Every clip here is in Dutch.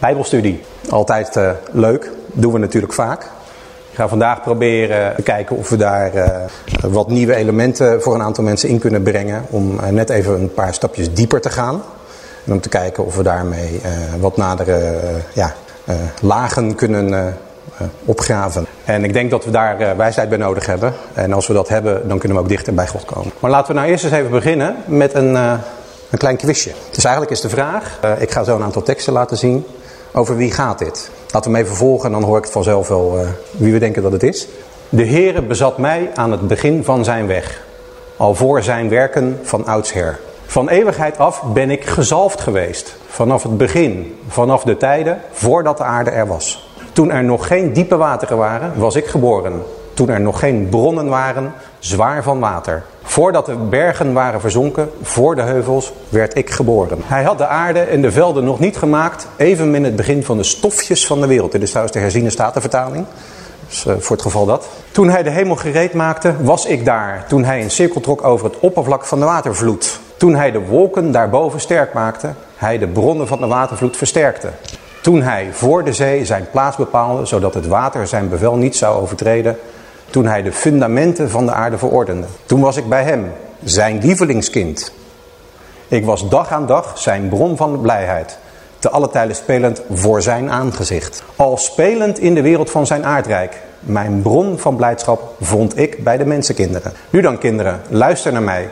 Bijbelstudie, altijd eh, leuk. Doen we natuurlijk vaak. Ik ga vandaag proberen te kijken of we daar eh, wat nieuwe elementen voor een aantal mensen in kunnen brengen. Om eh, net even een paar stapjes dieper te gaan. En om te kijken of we daarmee eh, wat nadere ja, lagen kunnen opgraven. En ik denk dat we daar wijsheid bij nodig hebben. En als we dat hebben, dan kunnen we ook dichter bij God komen. Maar laten we nou eerst eens even beginnen met een, een klein quizje. Dus eigenlijk is de vraag, ik ga zo een aantal teksten laten zien. Over wie gaat dit? Laten we hem even volgen en dan hoor ik het vanzelf wel eh, wie we denken dat het is. De Heere bezat mij aan het begin van zijn weg. Al voor zijn werken van oudsher. Van eeuwigheid af ben ik gezalfd geweest. Vanaf het begin, vanaf de tijden, voordat de aarde er was. Toen er nog geen diepe wateren waren, was ik geboren. Toen er nog geen bronnen waren, zwaar van water. Voordat de bergen waren verzonken, voor de heuvels, werd ik geboren. Hij had de aarde en de velden nog niet gemaakt, even in het begin van de stofjes van de wereld. Dit is trouwens de herziene statenvertaling. Dus uh, voor het geval dat. Toen hij de hemel gereed maakte, was ik daar. Toen hij een cirkel trok over het oppervlak van de watervloed. Toen hij de wolken daarboven sterk maakte, hij de bronnen van de watervloed versterkte. Toen hij voor de zee zijn plaats bepaalde, zodat het water zijn bevel niet zou overtreden. Toen hij de fundamenten van de aarde verordende. Toen was ik bij hem, zijn lievelingskind. Ik was dag aan dag zijn bron van blijheid. Te alle tijden spelend voor zijn aangezicht. Al spelend in de wereld van zijn aardrijk. Mijn bron van blijdschap vond ik bij de mensenkinderen. Nu dan kinderen, luister naar mij.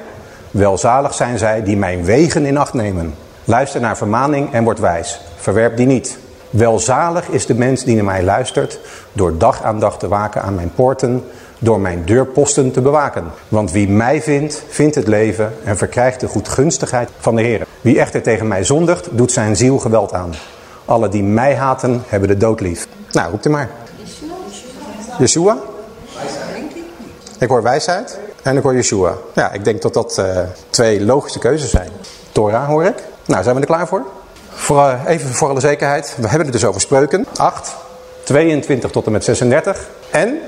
Welzalig zijn zij die mijn wegen in acht nemen. Luister naar vermaning en word wijs. Verwerp die niet. Welzalig is de mens die naar mij luistert, door dag aan dag te waken aan mijn poorten, door mijn deurposten te bewaken. Want wie mij vindt, vindt het leven en verkrijgt de goedgunstigheid van de Heer. Wie echter tegen mij zondigt, doet zijn ziel geweld aan. Alle die mij haten, hebben de dood lief. Nou, roep er maar. Yeshua? Ik hoor wijsheid en ik hoor Yeshua. Ja, ik denk dat dat uh, twee logische keuzes zijn. Torah hoor ik. Nou, zijn we er klaar voor? Voor, uh, even voor alle zekerheid. We hebben het dus over spreuken. 8, 22 tot en met 36. En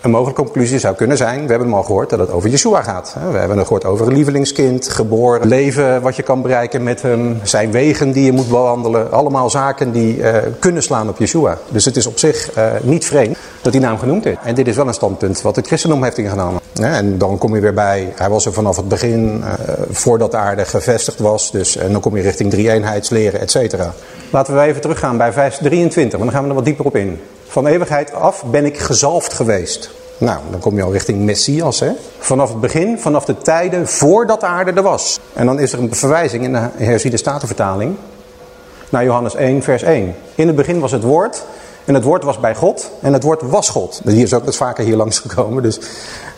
een mogelijke conclusie zou kunnen zijn, we hebben hem al gehoord, dat het over Yeshua gaat. We hebben het gehoord over een lievelingskind, geboren, leven wat je kan bereiken met hem, zijn wegen die je moet bewandelen. Allemaal zaken die uh, kunnen slaan op Yeshua. Dus het is op zich uh, niet vreemd dat die naam genoemd is. En dit is wel een standpunt wat het christendom heeft ingenomen. En dan kom je weer bij, hij was er vanaf het begin, uh, voordat de aarde gevestigd was. Dus en dan kom je richting drie-eenheidsleren, et cetera. Laten we even teruggaan bij vers 23, want dan gaan we er wat dieper op in. Van eeuwigheid af ben ik gezalfd geweest. Nou, dan kom je al richting Messias, hè? Vanaf het begin, vanaf de tijden voordat de aarde er was. En dan is er een verwijzing in de herziende statenvertaling naar Johannes 1, vers 1. In het begin was het woord en het woord was bij God en het woord was God. Hier is ook wat vaker hier langs gekomen, dus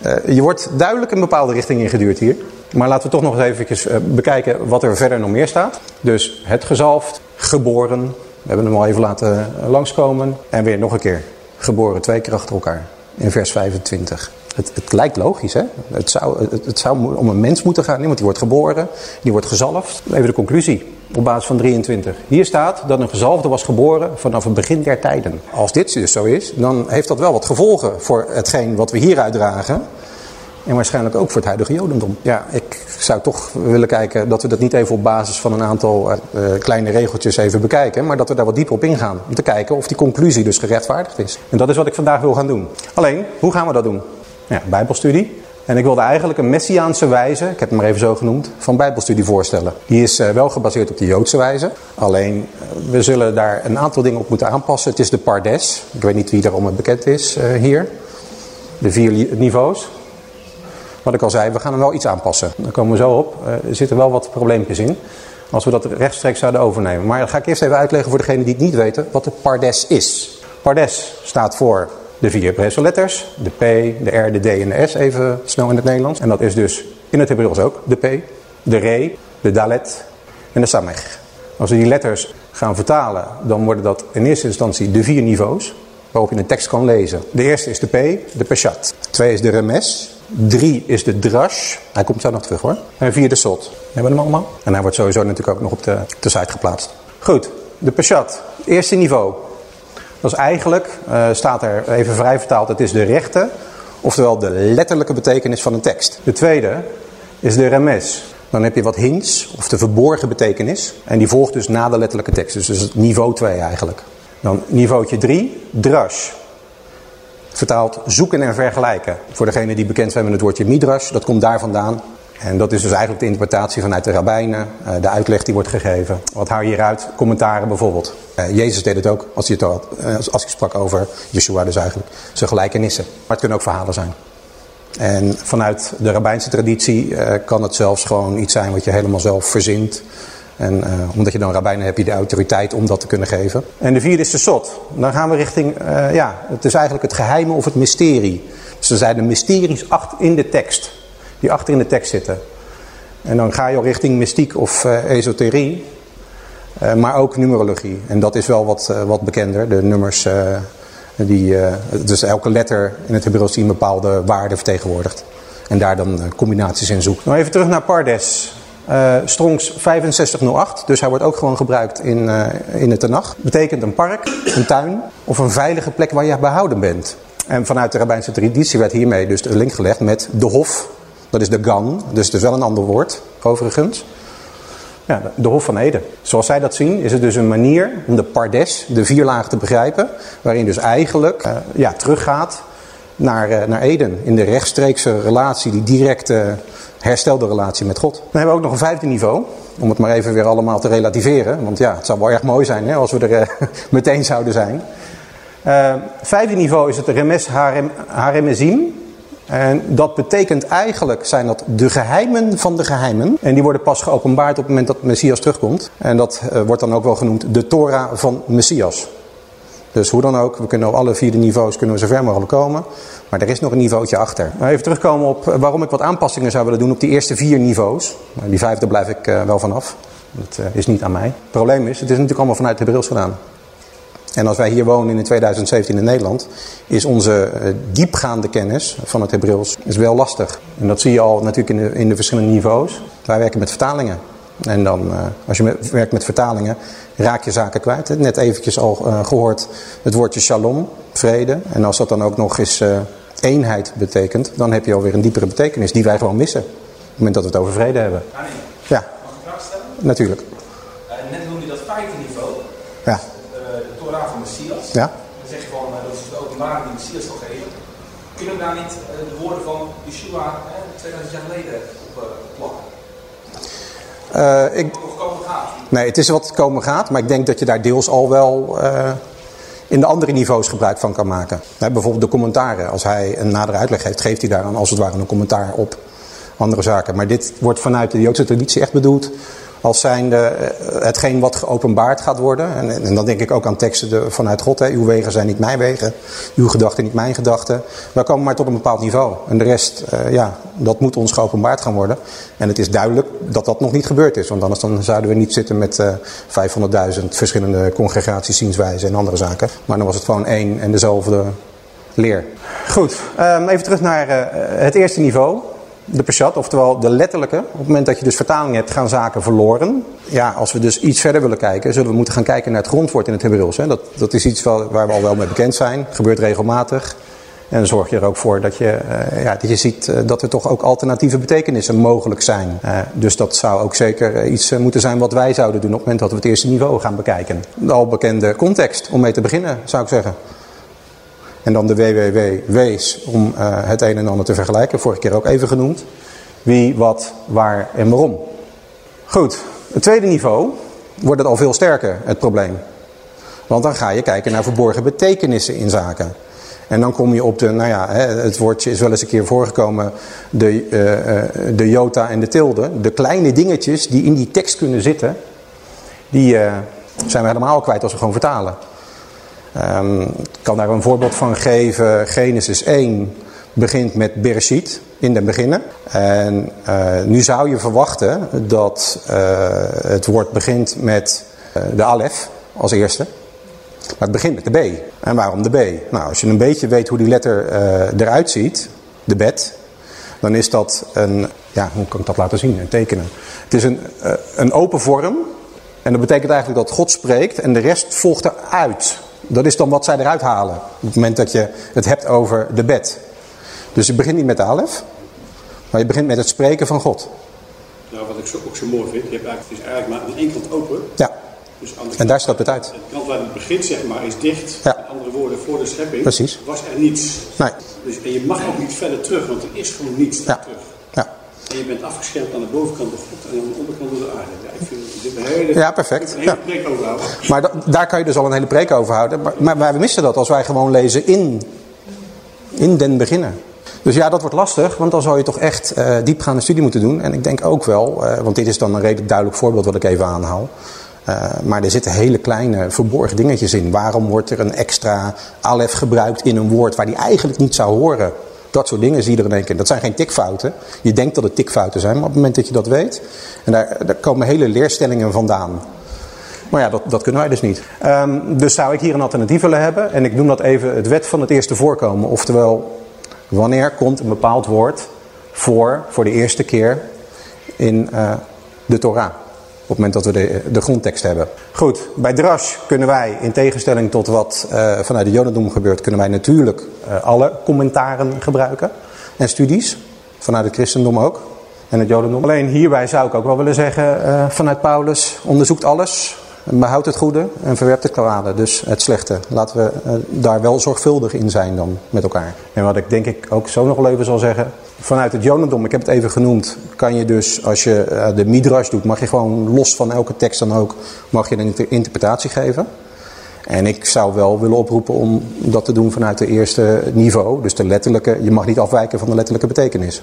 uh, je wordt duidelijk een bepaalde richting ingeduurd hier. Maar laten we toch nog eens even uh, bekijken wat er verder nog meer staat. Dus het gezalfd, geboren, we hebben hem al even laten langskomen. En weer nog een keer. Geboren twee keer achter elkaar. In vers 25. Het, het lijkt logisch, hè? Het zou, het, zou om een mens moeten gaan. Nee, want die wordt geboren, die wordt gezalfd. Even de conclusie op basis van 23. Hier staat dat een gezalfde was geboren vanaf het begin der tijden. Als dit dus zo is, dan heeft dat wel wat gevolgen voor hetgeen wat we hier uitdragen. En waarschijnlijk ook voor het huidige jodendom. Ja, ik zou toch willen kijken dat we dat niet even op basis van een aantal uh, kleine regeltjes even bekijken. Maar dat we daar wat dieper op ingaan. Om te kijken of die conclusie dus gerechtvaardigd is. En dat is wat ik vandaag wil gaan doen. Alleen, hoe gaan we dat doen? Ja, bijbelstudie. En ik wilde eigenlijk een messiaanse wijze, ik heb hem maar even zo genoemd, van bijbelstudie voorstellen. Die is uh, wel gebaseerd op de joodse wijze. Alleen, uh, we zullen daar een aantal dingen op moeten aanpassen. Het is de Pardes. Ik weet niet wie daarom bekend is hier. De vier niveaus. Wat ik al zei, we gaan hem wel iets aanpassen. Daar komen we zo op. Er zitten wel wat probleempjes in. Als we dat rechtstreeks zouden overnemen. Maar dan ga ik eerst even uitleggen voor degenen die het niet weten wat de Pardes is. Pardes staat voor de vier Hebreeuwse letters. De P, de R, de D en de S even snel in het Nederlands. En dat is dus in het Hebreeuws ook de P, de Re, de Dalet en de Samech. Als we die letters gaan vertalen, dan worden dat in eerste instantie de vier niveaus waarop je een tekst kan lezen. De eerste is de P, de Peshat. De tweede is de Remes, Drie is de drash. Hij komt zo nog terug hoor. En vier de sot. Hebben we hem allemaal? En hij wordt sowieso natuurlijk ook nog op de, de site geplaatst. Goed, de peshat. Eerste niveau. Dat is eigenlijk, uh, staat er even vrij vertaald, het is de rechte, oftewel de letterlijke betekenis van een tekst. De tweede is de remes. Dan heb je wat hints, of de verborgen betekenis. En die volgt dus na de letterlijke tekst. Dus, dus niveau 2 eigenlijk. Dan niveautje 3, drash. Vertaald zoeken en vergelijken. Voor degenen die bekend zijn met het woordje midrash, dat komt daar vandaan. En dat is dus eigenlijk de interpretatie vanuit de rabbijnen, eh, de uitleg die wordt gegeven. Wat haal je hieruit? Commentaren bijvoorbeeld. Eh, Jezus deed het ook als hij, eh, als hij sprak over Yeshua dus eigenlijk. Zijn gelijkenissen. Maar het kunnen ook verhalen zijn. En vanuit de rabbijnse traditie kan het zelfs gewoon iets zijn wat je helemaal zelf verzint. En omdat je dan rabbijnen hebt, heb je de autoriteit om dat te kunnen geven. En de vierde is de sot. Dan gaan we richting, ja, het is eigenlijk het geheime of het mysterie. Er zijn de mysteries achter in de tekst die achter in de tekst zitten. En dan ga je al richting mystiek of uh, esoterie, uh, maar ook numerologie. En dat is wel wat, uh, wat bekender. De nummers, die, dus elke letter in het Hebreeuws die een bepaalde waarde vertegenwoordigt. En daar dan combinaties in zoekt. Nou even terug naar Pardes. Strongs 6508, dus hij wordt ook gewoon gebruikt in, in het Tenach. Betekent een park, een tuin of een veilige plek waar je behouden bent. En vanuit de rabbijnse traditie werd hiermee dus de link gelegd met de hof dat is de gan, dus is wel een ander woord, overigens. Ja, de Hof van Eden. Zoals zij dat zien, is het dus een manier om de pardes, de vier lagen te begrijpen. Waarin dus eigenlijk uh, ja, teruggaat naar, uh, naar Eden. In de rechtstreekse relatie, die directe herstelde relatie met God. Dan hebben we ook nog een vijfde niveau. Om het maar even weer allemaal te relativeren. Want ja, het zou wel erg mooi zijn hè, als we er uh, meteen zouden zijn. vijfde niveau is het remes harem. En dat betekent eigenlijk zijn dat de geheimen van de geheimen. En die worden pas geopenbaard op het moment dat Messias terugkomt. En dat uh, wordt dan ook wel genoemd de Torah van Messias. Dus hoe dan ook, we kunnen op alle vier niveaus kunnen we zo ver mogelijk komen. Maar er is nog een niveautje achter. Nou, even terugkomen op eh, waarom ik wat aanpassingen zou willen doen op die eerste vier niveaus. Die vijfde blijf ik uh, wel vanaf. Dat is niet aan mij. Het probleem is, het is natuurlijk allemaal vanuit de Hebreeuws gedaan. En als wij hier wonen in 2017 in Nederland, is onze eh, diepgaande kennis van het Hebreeuws is wel lastig. En dat zie je al natuurlijk in de, in de verschillende niveaus. Wij werken met vertalingen. En dan, uh, als je werkt met vertalingen, raak je zaken kwijt. Net eventjes al uh, gehoord het woordje shalom, vrede. En als dat dan ook nog eens eenheid betekent, dan heb je alweer een diepere betekenis die wij gewoon missen. Op het moment dat we het over vrede hebben. Ja, Mag ik een vraag stellen? natuurlijk. Net noemde je dat vijfde niveau. Ja. De Torah van Messias. Ja. Dan zeg je van, uh, dat is de openbaring die Messias zal geven. Kunnen we daar niet uh, de woorden van Yeshua uh, 2000 jaar geleden op plakken? Uh, ik, Nog komen gaat. nee, het is wat komen gaat, maar ik denk dat je daar deels al wel uh, in de andere niveaus gebruik van kan maken. He, bijvoorbeeld de commentaren. Als hij een nadere uitleg geeft, geeft hij daar dan als het ware een commentaar op andere zaken. Maar dit wordt vanuit de Joodse traditie echt bedoeld als zijnde hetgeen wat geopenbaard gaat worden. En, en dan denk ik ook aan teksten vanuit God. Hè. Uw wegen zijn niet mijn wegen. Uw gedachten niet mijn gedachten. We komen maar tot een bepaald niveau. En de rest, uh, ja, dat moet ons geopenbaard gaan worden. En het is duidelijk dat dat nog niet gebeurd is. Want anders dan zouden we niet zitten met uh, 500.000 verschillende congregaties, zienswijzen en andere zaken. Maar dan was het gewoon één en dezelfde leer. Goed, um, even terug naar het eerste niveau de peshat, oftewel de letterlijke. Op het moment dat je dus vertaling hebt, gaan zaken verloren. Ja, als we dus iets verder willen kijken, zullen we moeten gaan kijken naar het grondwoord in het Hebreeuws. Dat, dat is iets waar we al wel mee bekend zijn. Gebeurt regelmatig. En dan zorg je er ook voor dat je, uh, ja, dat je ziet uh, dat er toch ook alternatieve betekenissen mogelijk zijn. Uh, dus dat zou ook zeker iets moeten zijn wat wij zouden doen op het moment dat we het eerste niveau gaan bekijken. De al bekende context om mee te beginnen, zou ik zeggen. En dan de WWW wees om uh, het een en ander te vergelijken. Vorige keer ook even genoemd. Wie, wat, waar en waarom. Goed, het tweede niveau wordt het al veel sterker, het probleem. Want dan ga je kijken naar verborgen betekenissen in zaken. En dan kom je op de, nou ja, het woordje is wel eens een keer voorgekomen, de, uh, de jota en de tilde. De kleine dingetjes die in die tekst kunnen zitten, die zijn we helemaal kwijt als we gewoon vertalen. Um, ik kan daar een voorbeeld van geven. Genesis 1 begint met Bereshit, in den beginnen. En uh, nu zou je verwachten dat uh, het woord begint met uh, de alef als eerste. Maar het begint met de B. En waarom de B? Nou, als je een beetje weet hoe die letter eruit ziet, de bet, dan is dat een, ja, hoe kan ik dat laten zien, een tekenen. Het is een, een open vorm en dat betekent eigenlijk dat God spreekt en de rest volgt eruit. Dat is dan wat zij eruit halen op het moment dat je het hebt over de bed. Dus je begint niet met de alef, maar je begint met het spreken van God. Nou, wat ik zo, ook zo mooi vind, je hebt eigenlijk, het is eigenlijk maar aan één kant open. Ja. Dus aan En daar staat het uit. De kant waar het begint, zeg maar, is dicht. Ja. Met andere woorden, voor de schepping Precies. was er niets. Nee. Dus, en je mag ook niet verder terug, want er is gewoon niets terug. En je bent afgeschermd aan de bovenkant door God en aan de onderkant door de aarde. Ja, ik vind dit een hele, Ja, perfect. een hele Ja. preek overhouden. Maar da- daar kan je dus al een hele preek over houden. Maar, maar wij missen dat als wij gewoon lezen in, in den beginnen. Dus ja, dat wordt lastig, want dan zou je toch echt eh, diepgaande studie moeten doen. En ik denk ook wel, eh, want dit is dan een redelijk duidelijk voorbeeld wat ik even aanhaal. Eh, maar er zitten hele kleine verborgen dingetjes in. Waarom wordt er een extra alef gebruikt in een woord waar die eigenlijk niet zou horen? Dat soort dingen zie je er. Dat zijn geen tikfouten. Je denkt dat het tikfouten zijn, maar op het moment dat je dat weet... en daar, daar komen hele leerstellingen vandaan. Maar ja, dat, dat kunnen wij dus niet. Ehm, dus zou ik hier een alternatief willen hebben. En ik noem dat even het wet van het eerste voorkomen. Oftewel, wanneer komt een bepaald woord voor, voor de eerste keer in eh, de Torah? Op het moment dat we de, de grondtekst hebben. Goed, bij drash kunnen wij, in tegenstelling tot wat eh, vanuit het Jodendom gebeurt, kunnen wij natuurlijk eh, alle commentaren gebruiken. En studies, vanuit het christendom ook. En het Jodendom. Alleen hierbij zou ik ook wel willen zeggen, eh, vanuit Paulus, onderzoekt alles. Behoud het goede en verwerpt het kwade, dus het slechte. Laten we daar wel zorgvuldig in zijn dan met elkaar. En wat ik denk ik ook zo nog wel even zal zeggen. Vanuit het Jodendom, ik heb het even genoemd, kan je dus als je eh, de midrash doet, mag je gewoon los van elke tekst dan ook, mag je een inter- interpretatie geven. En ik zou wel willen oproepen om dat te doen vanuit het eerste niveau. Dus de letterlijke, je mag niet afwijken van de letterlijke betekenis.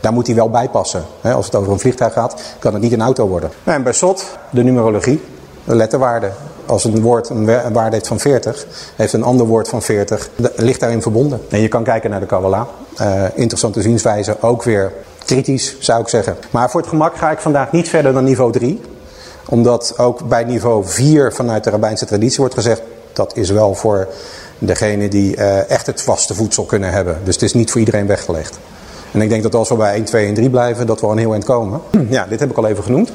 Daar moet hij wel bij passen. Als het over een vliegtuig gaat, kan het niet een auto worden. En bij SOT, de numerologie, de letterwaarde. Als een woord een wa- een waarde heeft van 40, heeft een ander woord van 40, de- ligt daarin verbonden. En je kan kijken naar de Kabbalah. Eh, interessante zienswijze, ook weer kritisch zou ik zeggen. Maar voor het gemak ga ik vandaag niet verder dan niveau 3 omdat ook bij niveau 4 vanuit de rabbijnse traditie wordt gezegd... dat is wel voor degene die eh, echt het vaste voedsel kunnen hebben. Dus het is niet voor iedereen weggelegd. En ik denk dat als we bij 1, 2 en 3 blijven, dat we al een heel eind komen. Ja, dit heb ik al even genoemd.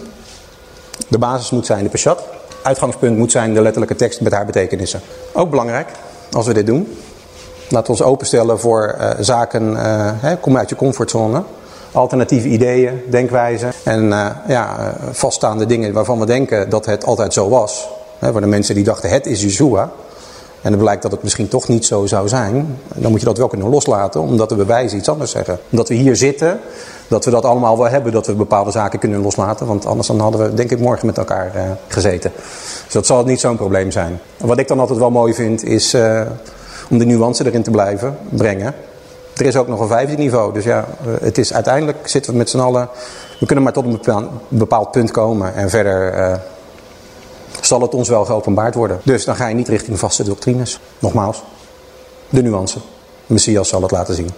De basis moet zijn de peshat. Uitgangspunt moet zijn de letterlijke tekst met haar betekenissen. Ook belangrijk, als we dit doen. We ons openstellen voor eh, zaken, eh, kom uit je comfortzone. Alternatieve ideeën, denkwijzen en eh, ja, vaststaande dingen waarvan we denken dat het altijd zo was. Hè, voor de mensen die dachten het is Yeshua. En dan blijkt dat het misschien toch niet zo zou zijn. Dan moet je dat wel kunnen loslaten, omdat de bewijzen iets anders zeggen. Omdat we hier zitten, dat we dat allemaal wel hebben, dat we bepaalde zaken kunnen loslaten. Want anders dan hadden we denk ik morgen met elkaar eh, gezeten. Dus dat zal niet zo'n probleem zijn. Wat ik dan altijd wel mooi vind, is eh, om de nuance erin te blijven brengen. Er is ook nog een vijfde niveau. Dus ja, eh, het is, uiteindelijk zitten we met z'n allen... We kunnen maar tot een bepaald, punt komen. En verder zal het ons wel geopenbaard worden. Dus dan ga je niet richting vaste doctrines. Nogmaals, de nuance. Messias zal het laten zien.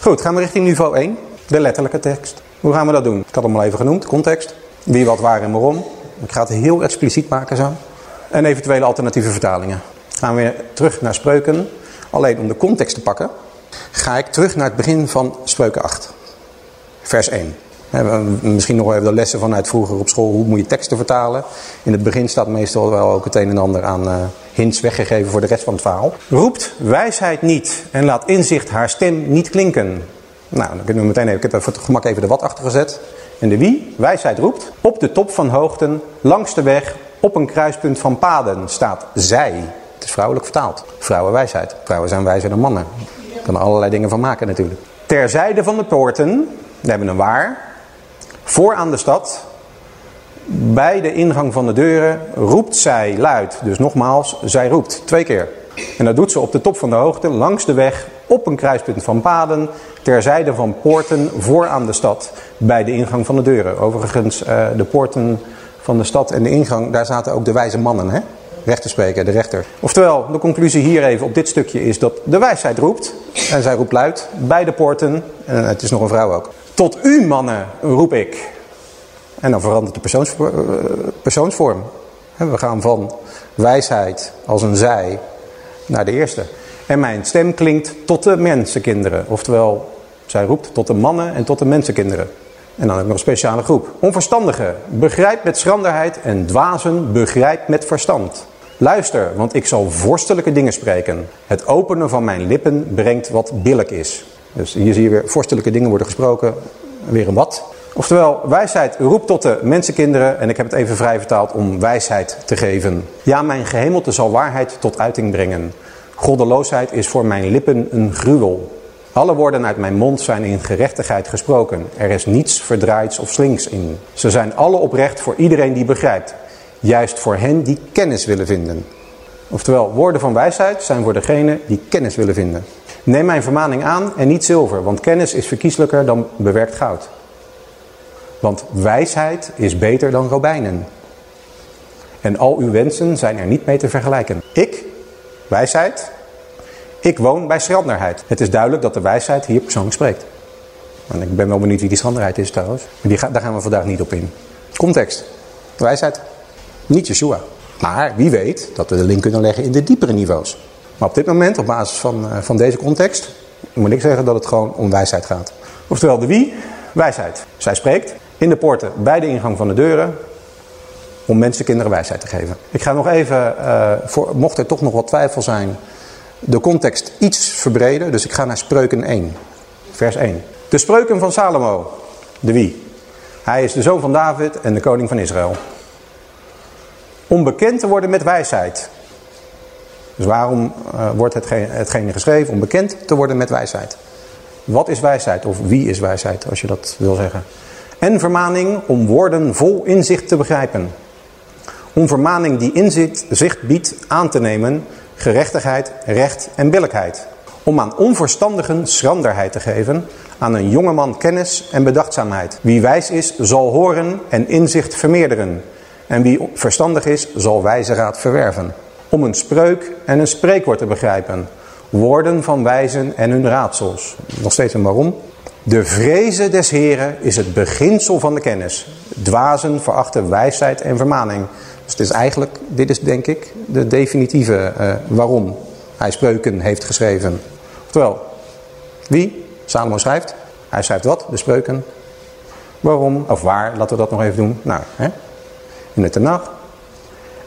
Goed, gaan we richting niveau 1. De letterlijke tekst. Hoe gaan we dat doen? Ik had hem al even genoemd. Context. Wie, wat, waar en waarom. Ik ga het heel expliciet maken zo. En eventuele alternatieve vertalingen. Gaan we weer terug naar spreuken. Alleen om de context te pakken, ga ik terug naar het begin van spreuken 8. Vers 1. Misschien nog even de lessen vanuit vroeger op school. Hoe moet je teksten vertalen? In het begin staat meestal wel ook het een en ander aan eh, hints weggegeven voor de rest van het verhaal. Roept wijsheid niet en laat inzicht haar stem niet klinken. Nou, dan kunnen we meteen even, ik heb er voor het gemak even de wat achter gezet. En de wie, wijsheid roept, op de top van hoogten, langs de weg, op een kruispunt van paden staat zij. Het is vrouwelijk vertaald. Vrouwenwijsheid. Vrouwen zijn wijzer dan mannen. Daar kan er allerlei dingen van maken natuurlijk. Terzijde van de poorten, we hebben een waar, voor aan de stad, bij de ingang van de deuren, roept zij luid. Dus nogmaals, zij roept twee keer. En dat doet ze op de top van de hoogte, langs de weg, op een kruispunt van paden, terzijde van poorten, voor aan de stad, bij de ingang van de deuren. Overigens, eh, de poorten van de stad en de ingang, daar zaten ook de wijze mannen, hè? rechter spreken, de rechter. Oftewel, de conclusie hier even op dit stukje is dat de wijsheid roept. En zij roept luid, bij de poorten, en het is nog een vrouw ook. Tot u mannen roep ik. En dan verandert de eh, persoonsvorm. We gaan van wijsheid als een zij naar de eerste. En mijn stem klinkt tot de mensenkinderen. Oftewel, Zij roept tot de mannen en tot de mensenkinderen. En dan heb ik nog een speciale groep. Onverstandigen, begrijp met schranderheid en dwazen, begrijp met verstand. Luister, want ik zal vorstelijke dingen spreken. Het openen van mijn lippen brengt wat billijk is. Dus hier zie je weer vorstelijke dingen worden gesproken. Weer een wat. Oftewel, wijsheid roept tot de mensenkinderen. En ik heb het even vrij vertaald om wijsheid te geven. Ja, mijn gehemelte zal waarheid tot uiting brengen. Goddeloosheid is voor mijn lippen een gruwel. Alle woorden uit mijn mond zijn in gerechtigheid gesproken. Er is niets verdraaids of slinks in. Ze zijn alle oprecht voor iedereen die begrijpt. Juist voor hen die kennis willen vinden. Oftewel, woorden van wijsheid zijn voor degene die kennis willen vinden. Neem mijn vermaning aan en niet zilver, want kennis is verkieslijker dan bewerkt goud. Want wijsheid is beter dan robijnen. En al uw wensen zijn er niet mee te vergelijken. Ik, wijsheid, ik woon bij schranderheid. Het is duidelijk dat de wijsheid hier persoonlijk spreekt. En ik ben wel benieuwd wie die schranderheid is trouwens. Maar die daar gaan we vandaag niet op in. Context. Wijsheid. Niet Yeshua. Maar wie weet dat we de link kunnen leggen in de diepere niveaus. Maar op dit moment, op basis van, uh, van deze context, moet ik zeggen dat het gewoon om wijsheid gaat. Oftewel de wie? Wijsheid. Zij spreekt in de poorten bij de ingang van de deuren om mensen kinderen wijsheid te geven. Ik ga nog even, uh, voor, mocht er toch nog wat twijfel zijn, de context iets verbreden. Dus ik ga naar Spreuken 1, vers 1. De Spreuken van Salomo, de wie? Hij is de zoon van David en de koning van Israël. Om bekend te worden met wijsheid. Dus waarom uh, wordt hetgene, hetgene geschreven? Om bekend te worden met wijsheid. Wat is wijsheid? Of wie is wijsheid, als je dat wil zeggen. En vermaning om woorden vol inzicht te begrijpen. Om vermaning die inzicht biedt aan te nemen, gerechtigheid, recht en billijkheid. Om aan onverstandigen schranderheid te geven, aan een jongeman kennis en bedachtzaamheid. Wie wijs is, zal horen en inzicht vermeerderen. En wie verstandig is, zal wijze raad verwerven. Om een spreuk en een spreekwoord te begrijpen. Woorden van wijzen en hun raadsels. Nog steeds een waarom. De vreze des Heren is het beginsel van de kennis. Dwazen verachten wijsheid en vermaning. Dus het is eigenlijk, dit is denk ik de definitieve uh, waarom hij spreuken heeft geschreven. Oftewel, wie? Salomo schrijft. Hij schrijft wat? De spreuken. Waarom? Of waar? Laten we dat nog even doen. Nou, hè? in de Tenach.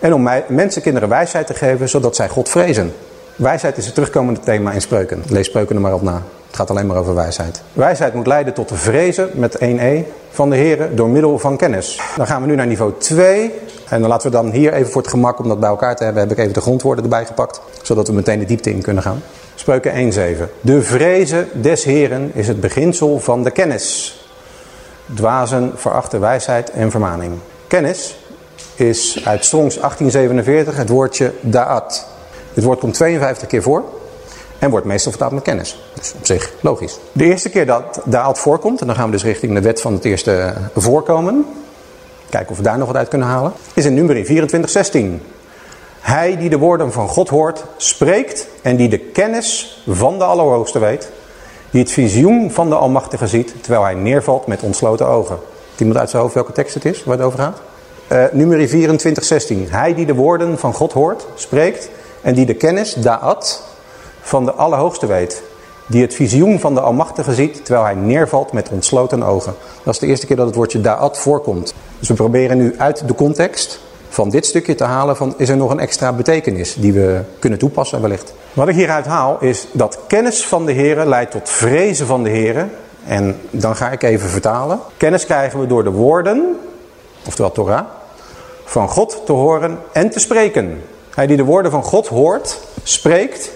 En om mensen kinderen wijsheid te geven, zodat zij God vrezen. Wijsheid is het terugkomende thema in spreuken. Lees spreuken er maar op na. Het gaat alleen maar over wijsheid. Wijsheid moet leiden tot de vrezen met 1e van de heren door middel van kennis. Dan gaan we nu naar niveau 2. En dan laten we dan hier even voor het gemak om dat bij elkaar te hebben, heb ik even de grondwoorden erbij gepakt. Zodat we meteen de diepte in kunnen gaan. Spreuken 1.7. De vrezen des heren is het beginsel van de kennis. Dwazen verachten wijsheid en vermaning. Kennis is uit Strongs 1847 het woordje da'at. Dit woord komt 52 keer voor. En wordt meestal vertaald met kennis. Dus op zich logisch. De eerste keer dat daalt voorkomt, en dan gaan we dus richting de wet van het eerste voorkomen. Kijken of we daar nog wat uit kunnen halen. Is in nummer 24:16. Hij die de woorden van God hoort, spreekt en die de kennis van de Allerhoogste weet. Die het visioen van de Almachtige ziet, terwijl hij neervalt met ontsloten ogen. Iemand uit zijn hoofd welke tekst het is, waar het over gaat? Uh, nummer 24:16. Hij die de woorden van God hoort, spreekt en die de kennis, da'at, van de Allerhoogste weet. Die het visioen van de Almachtige ziet, terwijl hij neervalt met ontsloten ogen. Dat is de eerste keer dat het woordje da'at voorkomt. Dus we proberen nu uit de context van dit stukje te halen van is er nog een extra betekenis die we kunnen toepassen wellicht. Wat ik hieruit haal is dat kennis van de Heer leidt tot vrezen van de Heer. En dan ga ik even vertalen. Kennis krijgen we door de woorden, oftewel Torah, van God te horen en te spreken. Hij die de woorden van God hoort, spreekt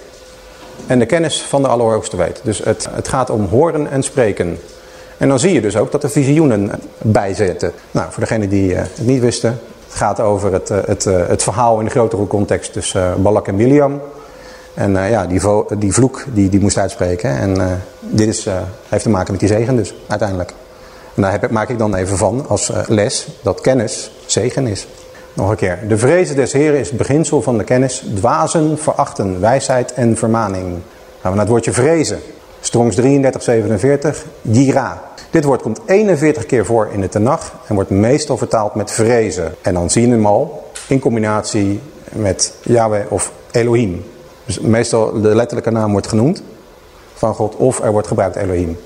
en de kennis van de Allerhoogste weet. Dus het, het gaat om horen en spreken. En dan zie je dus ook dat er visioenen bijzetten. Nou, voor degenen die uh, het niet wisten, het gaat over het, uh, het, uh, het verhaal in de grotere context tussen Balak en Biliam. En ja, die, die vloek die, die moest uitspreken. En dit is, heeft te maken met die zegen dus, uiteindelijk. En daar heb, maak ik dan even van als les dat kennis zegen is. Nog een keer. De vrezen des Heren is het beginsel van de kennis. Dwazen verachten wijsheid en vermaning. Gaan we naar het woordje vrezen. Strongs 3347, jira. Dit woord komt 41 keer voor in de Tenach en wordt meestal vertaald met vrezen. En dan zien we hem al in combinatie met Yahweh of Elohim. Dus meestal de letterlijke naam wordt genoemd van God of er wordt gebruikt Elohim.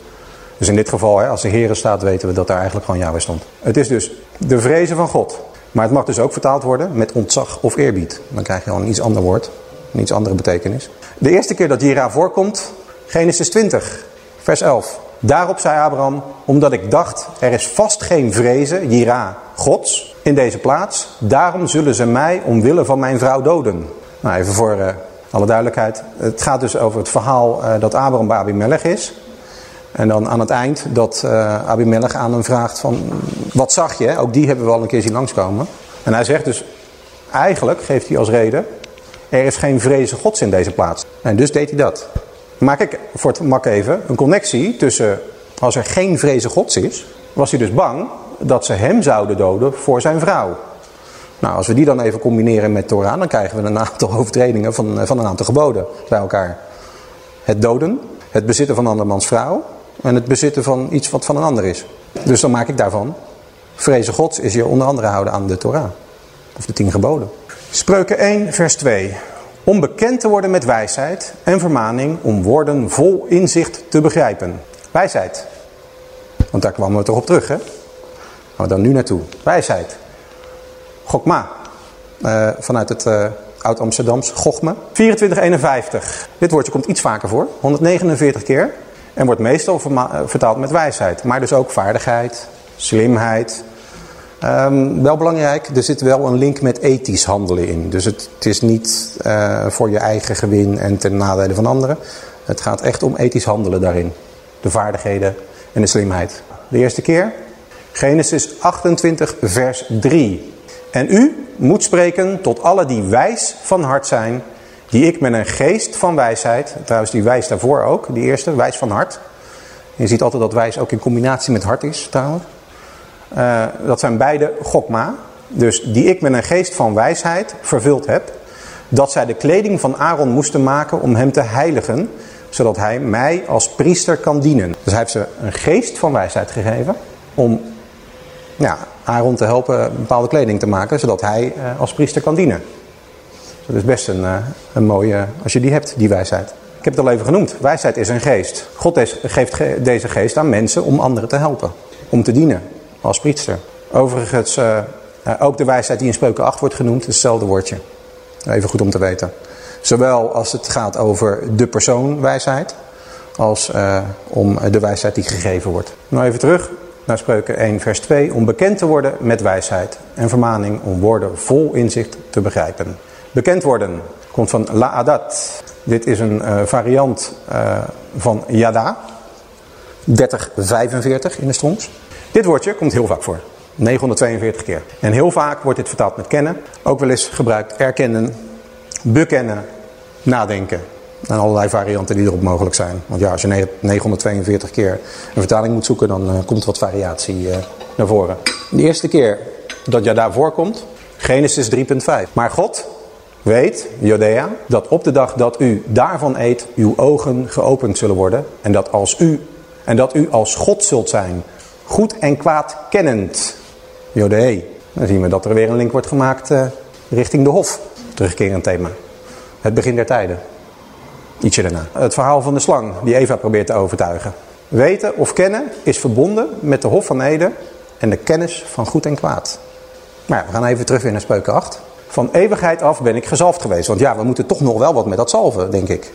Dus in dit geval, hè, als de Heere staat, weten we dat daar eigenlijk gewoon Yahweh stond. Het is dus de vrezen van God. Maar het mag dus ook vertaald worden met ontzag of eerbied. Dan krijg je al een iets ander woord, een iets andere betekenis. De eerste keer dat Jira voorkomt, Genesis 20, vers 11. Daarop zei Abraham, omdat ik dacht, er is vast geen vrezen, Jira, gods, in deze plaats. Daarom zullen ze mij omwille van mijn vrouw doden. Nou, even voor uh, alle duidelijkheid. Het gaat dus over het verhaal uh, dat Abraham bij Abimelech is. En dan aan het eind dat uh, Abimelech aan hem vraagt van, wat zag je? Ook die hebben we al een keer zien langskomen. En hij zegt dus, eigenlijk geeft hij als reden, er is geen vrezen gods in deze plaats. En dus deed hij dat. Maak ik voor het mak even een connectie tussen, als er geen vrezen gods is, was hij dus bang dat ze hem zouden doden voor zijn vrouw. Nou, als we die dan even combineren met Torah, dan krijgen we een aantal overtredingen van, van een aantal geboden bij elkaar. Het doden, het bezitten van andermans vrouw en het bezitten van iets wat van een ander is. Dus dan maak ik daarvan, vrezen gods is hier onder andere houden aan de Torah. Of de tien geboden. Spreuken 1 vers 2. Om bekend te worden met wijsheid en vermaning om woorden vol inzicht te begrijpen. Wijsheid. Want daar kwamen we toch op terug hè. Gaan we dan nu naartoe. Wijsheid. Gokma. Uh, vanuit het uh, Oud-Amsterdams. Gochme. 2451. Dit woordje komt iets vaker voor. 149 keer. En wordt meestal vertaald met wijsheid. Maar dus ook vaardigheid, slimheid. Um, wel belangrijk, er zit wel een link met ethisch handelen in. Dus het, is niet uh, voor je eigen gewin en ten nadele van anderen. Het gaat echt om ethisch handelen daarin. De vaardigheden en de slimheid. De eerste keer. Genesis 28 vers 3. En u moet spreken tot alle die wijs van hart zijn, die ik met een geest van wijsheid, trouwens die wijs daarvoor ook, die eerste, wijs van hart. Je ziet altijd dat wijs ook in combinatie met hart is trouwens. Uh, dat zijn beide gokma, dus die ik met een geest van wijsheid vervuld heb, dat zij de kleding van Aaron moesten maken om hem te heiligen, zodat hij mij als priester kan dienen. Dus hij heeft ze een geest van wijsheid gegeven om Aaron te helpen bepaalde kleding te maken, zodat hij uh, als priester kan dienen. Dat is best een, uh, een mooie, als je die hebt, die wijsheid. Ik heb het al even genoemd, wijsheid is een geest. God geeft ge deze geest aan mensen om anderen te helpen, om te dienen als priester. Overigens, uh, ook de wijsheid die in Spreuken 8 wordt genoemd, hetzelfde woordje. Even goed om te weten. Zowel als het gaat over de persoon wijsheid, als om de wijsheid die gegeven wordt. Nou even terug naar Spreuken 1 vers 2. Om bekend te worden met wijsheid en vermaning om woorden vol inzicht te begrijpen. Bekend worden komt van la'adat. Dit is een uh, variant uh, van yada. 3045 in de strongs. Dit woordje komt heel vaak voor. 942 keer. En heel vaak wordt dit vertaald met kennen. Ook wel eens gebruikt erkennen, bekennen, nadenken. En allerlei varianten die erop mogelijk zijn. Want ja, als je 942 keer een vertaling moet zoeken, dan uh, komt wat variatie naar voren. De eerste keer dat je voorkomt, Genesis 3.5. Maar God weet, Judea, dat op de dag dat u daarvan eet, uw ogen geopend zullen worden. En dat, als u, en dat u als God zult zijn, goed en kwaad kennend. Jodee. Dan zien we dat er weer een link wordt gemaakt uh, richting de hof. Terugkerend thema. Het begin der tijden. Ietsje daarna. Het verhaal van de slang die Eva probeert te overtuigen. Weten of kennen is verbonden met de hof van Eden en de kennis van goed en kwaad. Maar ja, we gaan even terug weer naar Spreuken 8. Van eeuwigheid af ben ik gezalfd geweest. Want ja, we moeten toch nog wel wat met dat zalven, denk ik.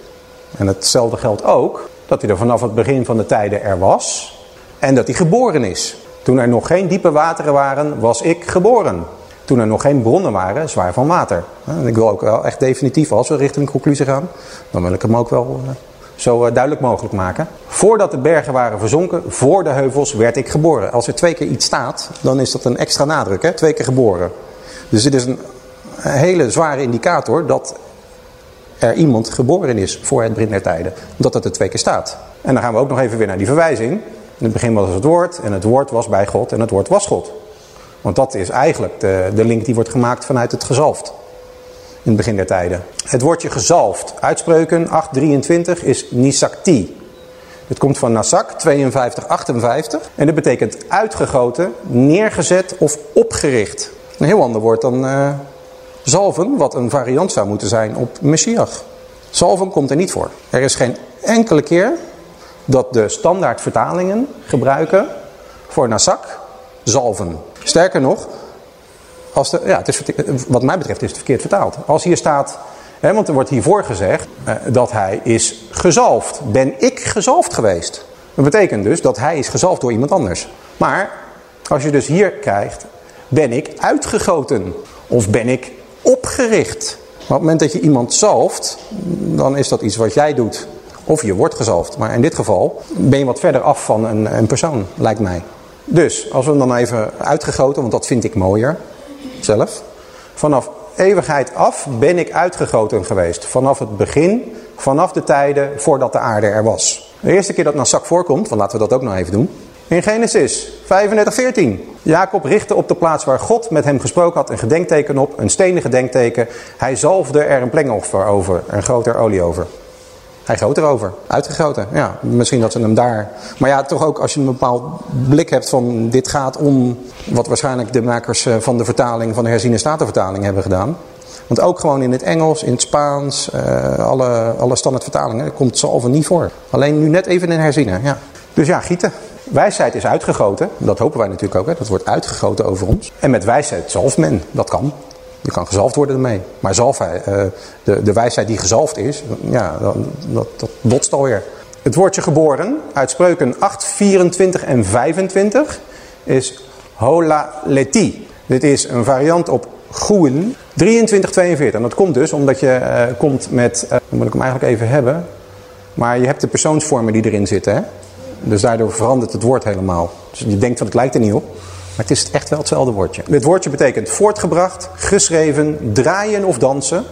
En hetzelfde geldt ook dat hij er vanaf het begin van de tijden er was. En dat hij geboren is. Toen er nog geen diepe wateren waren, was ik geboren. Toen er nog geen bronnen waren, zwaar van water. En ik wil ook wel echt definitief, als we richting conclusie gaan, dan wil ik hem ook wel uh, zo uh, duidelijk mogelijk maken. Voordat de bergen waren verzonken, voor de heuvels werd ik geboren. Als er twee keer iets staat, dan is dat een extra nadruk, hè? twee keer geboren. Dus dit is een, een hele zware indicator dat er iemand geboren is voor het begin der tijden. Omdat dat er twee keer staat. En dan gaan we ook nog even weer naar die verwijzing. In het begin was het woord en het woord was bij God en het woord was God. Want dat is eigenlijk de, de link die wordt gemaakt vanuit het gezalfd. In het begin der tijden. Het woordje gezalfd, uitspreuken 823, is nisakti. Het komt van Nasak 5258 en dat betekent uitgegoten, neergezet of opgericht. Een heel ander woord dan uh, zalven, wat een variant zou moeten zijn op Messias. Zalven komt er niet voor. Er is geen enkele keer dat de standaard vertalingen gebruiken voor nasak zalven. Sterker nog, als de, ja, het is, wat mij betreft is het verkeerd vertaald. Als hier staat, hè, want er wordt hiervoor gezegd eh, dat hij is gezalfd. Ben ik gezalfd geweest? Dat betekent dus dat hij is gezalfd door iemand anders. Maar als je dus hier krijgt, ben ik uitgegoten of ben ik opgericht? Maar op het moment dat je iemand zalft, dan is dat iets wat jij doet. Of je wordt gezalfd. Maar in dit geval ben je wat verder af van een, een persoon, lijkt mij. Dus, als we hem dan even uitgegoten, want dat vind ik mooier, zelf. Vanaf eeuwigheid af ben ik uitgegoten geweest. Vanaf het begin, vanaf de tijden voordat de aarde er was. De eerste keer dat zak voorkomt, want laten we dat ook nog even doen. In Genesis 35, 14. Jacob richtte op de plaats waar God met hem gesproken had een gedenkteken op, een stenen gedenkteken. Hij zalfde er een plengoffer over, een groter olie over. Hij goot erover, uitgegoten. Ja, misschien dat ze hem daar... Maar ja, toch ook als je een bepaald blik hebt van dit gaat om... wat waarschijnlijk de makers eh, van de vertaling, van de herziene statenvertaling hebben gedaan. Want ook gewoon in het Engels, in het Spaans, uh, alle, alle standaardvertalingen komt zalven niet voor. Alleen nu net even in herziene, ja. Dus ja, gieten. Wijsheid is uitgegoten, dat hopen wij natuurlijk ook, hè? dat wordt uitgegoten over ons. En met wijsheid zalft men, dat kan. Je kan gezalfd worden ermee. Maar zalfheid, uh, de, de wijsheid die gezalfd is, ja, dat, dat, dat botst alweer. Het woordje geboren uit spreuken 8, 24 en 25 is holaleti. Dit is een variant op groen 23, 42. En dat komt dus omdat je uh, komt met, uh, moet ik hem eigenlijk even hebben. Maar je hebt de persoonsvormen die erin zitten. Hè? Dus daardoor verandert het woord helemaal. Dus je denkt dat het lijkt er niet op. Maar het is echt wel hetzelfde woordje. Dit woordje betekent voortgebracht, geschreven, draaien of dansen.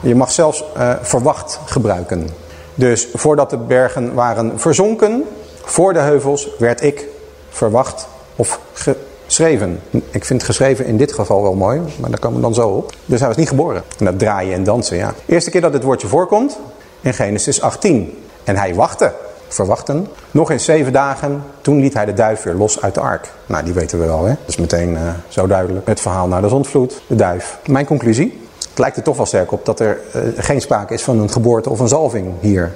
Je mag zelfs uh, verwacht gebruiken. Dus voordat de bergen waren verzonken, voor de heuvels, werd ik verwacht of geschreven. Ik vind geschreven in dit geval wel mooi, maar daar komen we dan zo op. Dus hij was niet geboren. En dat draaien en dansen, ja. Eerste keer dat dit woordje voorkomt, in Genesis 18. En hij wachtte verwachten. Nog in zeven dagen, toen liet hij de duif weer los uit de ark. Nou, die weten we wel, hè? Dat is meteen uh, zo duidelijk. Het verhaal naar de zondvloed, de duif. Mijn conclusie, het lijkt er toch wel sterk op dat er uh, geen sprake is van een geboorte of een zalving hier.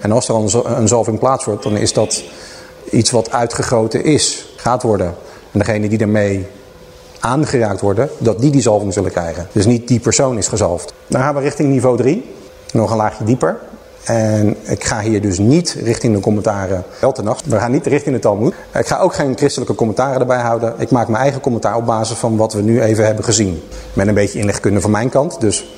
En als er een, een zalving plaatsvindt, dan is dat iets wat uitgegoten is, gaat worden. En degene die ermee aangeraakt worden, dat die die zalving zullen krijgen. Dus niet die persoon is gezalfd. Dan gaan we richting niveau 3. Nog een laagje dieper. En ik ga hier dus niet richting de commentaren wel nacht. We gaan niet richting de Talmud. Ik ga ook geen christelijke commentaren erbij houden. Ik maak mijn eigen commentaar op basis van wat we nu even hebben gezien. Met een beetje inlegkunde van mijn kant. Dus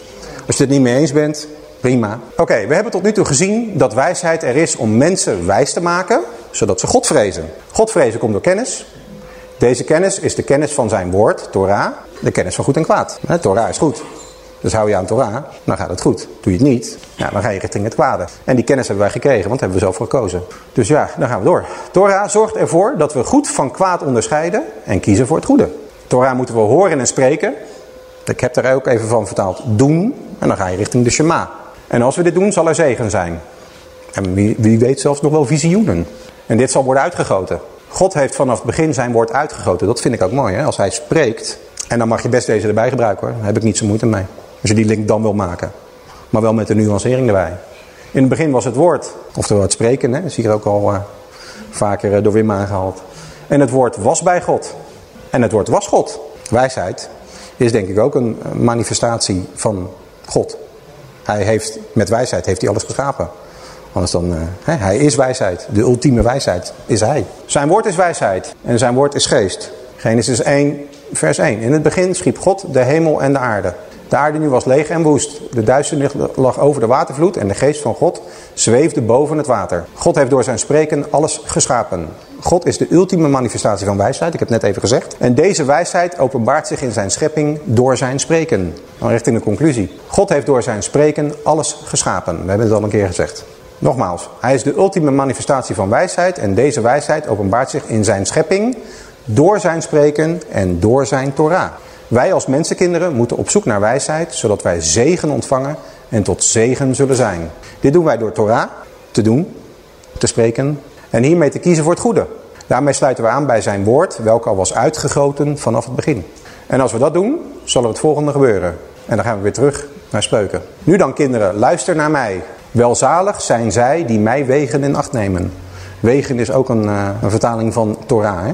als je het niet mee eens bent, prima. Oké, we hebben tot nu toe gezien dat wijsheid er is om mensen wijs te maken. Zodat ze God vrezen. God vrezen komt door kennis. Deze kennis is de kennis van zijn woord, Torah. De kennis van goed en kwaad. Torah is goed. Dus hou je aan Torah, dan gaat het goed. Doe je het niet, ja, dan ga je richting het kwade. En die kennis hebben wij gekregen, want hebben we zelf gekozen. Dus ja, dan gaan we door. Torah zorgt ervoor dat we goed van kwaad onderscheiden en kiezen voor het goede. Torah moeten we horen en spreken. Ik heb daar ook even van vertaald. Doen. En dan ga je richting de Shema. En als we dit doen, zal er zegen zijn. En wie, wie weet zelfs nog wel visioenen. En dit zal worden uitgegoten. God heeft vanaf het begin zijn woord uitgegoten. Dat vind ik ook mooi. Hè? Als hij spreekt. En dan mag je best deze erbij gebruiken hoor. Daar heb ik niet zo moeite mee. Als je die link dan wil maken. Maar wel met de nuancering erbij. In het begin was het woord, oftewel het spreken, hè, is hier ook al uh, vaker uh, door Wim aangehaald. En het woord was bij God. En het woord was God. Wijsheid is denk ik ook een manifestatie van God. Hij heeft, met wijsheid heeft hij alles geschapen. Anders dan, hè, hij is wijsheid. De ultieme wijsheid is hij. Zijn woord is wijsheid en zijn woord is geest. Genesis 1 vers 1. In het begin schiep God de hemel en de aarde. De aarde nu was leeg en woest. De duisternis lag over de watervloed en de geest van God zweefde boven het water. God heeft door zijn spreken alles geschapen. God is de ultieme manifestatie van wijsheid, ik heb net even gezegd. En deze wijsheid openbaart zich in zijn schepping door zijn spreken. Dan richting de conclusie. God heeft door zijn spreken alles geschapen. We hebben het al een keer gezegd. Nogmaals, hij is de ultieme manifestatie van wijsheid en deze wijsheid openbaart zich in zijn schepping door zijn spreken en door zijn Torah. Wij als mensenkinderen moeten op zoek naar wijsheid, zodat wij zegen ontvangen en tot zegen zullen zijn. Dit doen wij door Torah te doen, te spreken en hiermee te kiezen voor het goede. Daarmee sluiten we aan bij zijn woord, welke al was uitgegoten vanaf het begin. En als we dat doen, zal er het volgende gebeuren. En dan gaan we weer terug naar spreuken. Nu dan kinderen, luister naar mij. Welzalig zijn zij die mij wegen in acht nemen. Wegen is ook een, uh, een vertaling van Torah, hè?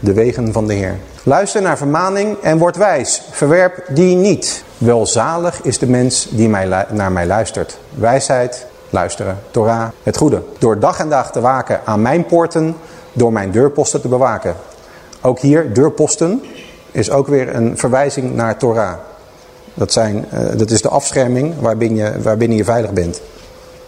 de wegen van de Heer. Luister naar vermaning en word wijs. Verwerp die niet. Welzalig is de mens die naar mij luistert. Wijsheid, luisteren, Torah, het goede. Door dag en dag te waken aan mijn poorten, door mijn deurposten te bewaken. Ook hier, deurposten, is ook weer een verwijzing naar Torah. Dat, zijn, uh, dat is de afscherming je, waarbinnen je veilig bent.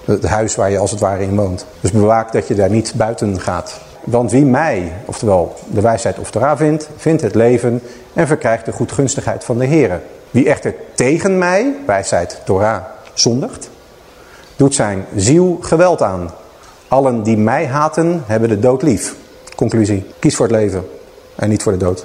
Het huis waar je als het ware in woont. Dus bewaak dat je daar niet buiten gaat. Want wie mij, oftewel de wijsheid of Torah vindt, vindt het leven en verkrijgt de goedgunstigheid van de Here. Wie echter tegen mij, wijsheid Torah, zondigt, doet zijn ziel geweld aan. Allen die mij haten, hebben de dood lief. Conclusie, kies voor het leven en niet voor de dood.